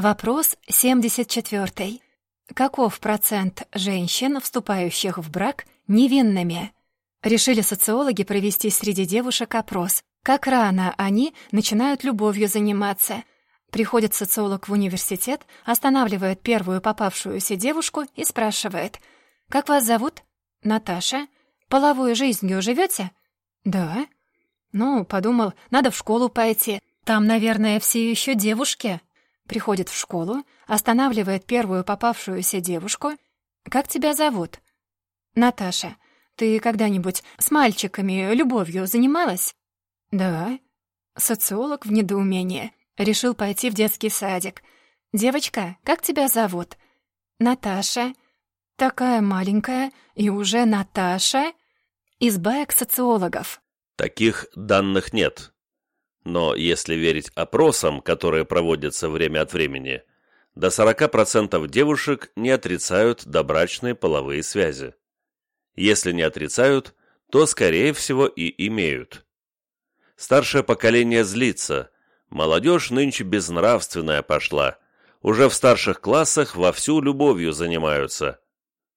Вопрос 74. Каков процент женщин, вступающих в брак, невинными? Решили социологи провести среди девушек опрос. Как рано они начинают любовью заниматься? Приходит социолог в университет, останавливает первую попавшуюся девушку и спрашивает. «Как вас зовут?» «Наташа». «Половой жизнью живете?» «Да». «Ну, подумал, надо в школу пойти. Там, наверное, все еще девушки». Приходит в школу, останавливает первую попавшуюся девушку. «Как тебя зовут?» «Наташа. Ты когда-нибудь с мальчиками любовью занималась?» «Да». Социолог в недоумении. Решил пойти в детский садик. «Девочка, как тебя зовут?» «Наташа». «Такая маленькая и уже Наташа?» Из баек социологов. Таких данных нет. Но если верить опросам, которые проводятся время от времени, до 40% девушек не отрицают добрачные половые связи. Если не отрицают, то, скорее всего, и имеют. Старшее поколение злится. Молодежь нынче безнравственная пошла. Уже в старших классах вовсю любовью занимаются.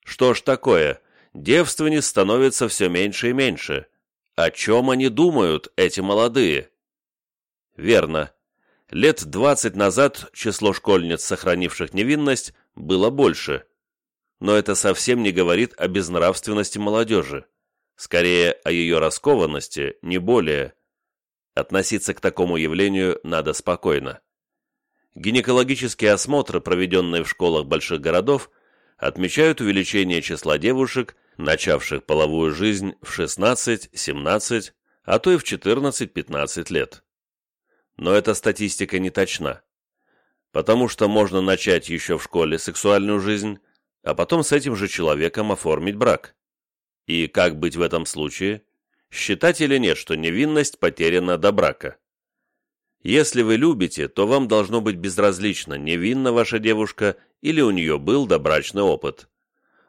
Что ж такое? Девственниц становится все меньше и меньше. О чем они думают, эти молодые? Верно. Лет двадцать назад число школьниц, сохранивших невинность, было больше. Но это совсем не говорит о безнравственности молодежи. Скорее, о ее раскованности, не более. Относиться к такому явлению надо спокойно. Гинекологические осмотры, проведенные в школах больших городов, отмечают увеличение числа девушек, начавших половую жизнь в 16, 17, а то и в 14-15 лет. Но эта статистика не точна, потому что можно начать еще в школе сексуальную жизнь, а потом с этим же человеком оформить брак. И как быть в этом случае? Считать или нет, что невинность потеряна до брака? Если вы любите, то вам должно быть безразлично, невинна ваша девушка или у нее был добрачный опыт.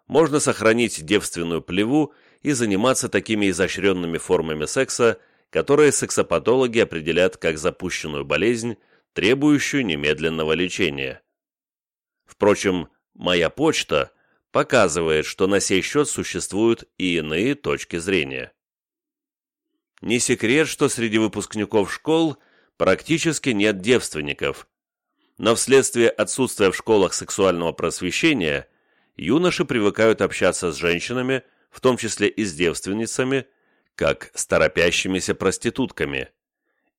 Можно сохранить девственную плеву и заниматься такими изощренными формами секса, которые сексопатологи определят как запущенную болезнь, требующую немедленного лечения. Впрочем, моя почта показывает, что на сей счет существуют и иные точки зрения. Не секрет, что среди выпускников школ практически нет девственников, но вследствие отсутствия в школах сексуального просвещения юноши привыкают общаться с женщинами, в том числе и с девственницами, как с торопящимися проститутками.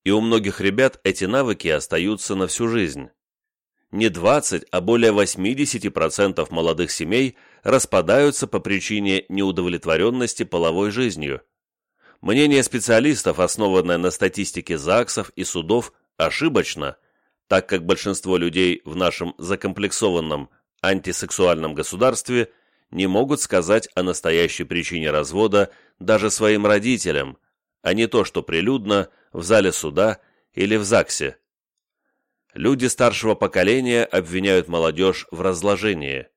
И у многих ребят эти навыки остаются на всю жизнь. Не 20, а более 80% молодых семей распадаются по причине неудовлетворенности половой жизнью. Мнение специалистов, основанное на статистике ЗАГСов и судов, ошибочно, так как большинство людей в нашем закомплексованном антисексуальном государстве не могут сказать о настоящей причине развода даже своим родителям, а не то, что прилюдно в зале суда или в ЗАГСе. Люди старшего поколения обвиняют молодежь в разложении.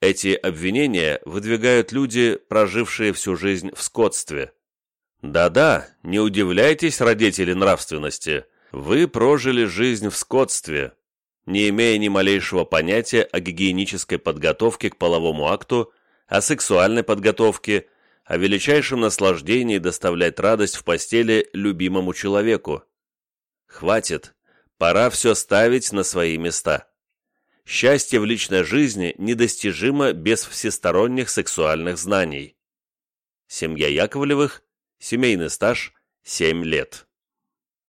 Эти обвинения выдвигают люди, прожившие всю жизнь в скотстве. Да-да, не удивляйтесь, родители нравственности, вы прожили жизнь в скотстве, не имея ни малейшего понятия о гигиенической подготовке к половому акту, о сексуальной подготовке, о величайшем наслаждении доставлять радость в постели любимому человеку. Хватит, пора все ставить на свои места. Счастье в личной жизни недостижимо без всесторонних сексуальных знаний. Семья Яковлевых, семейный стаж 7 лет.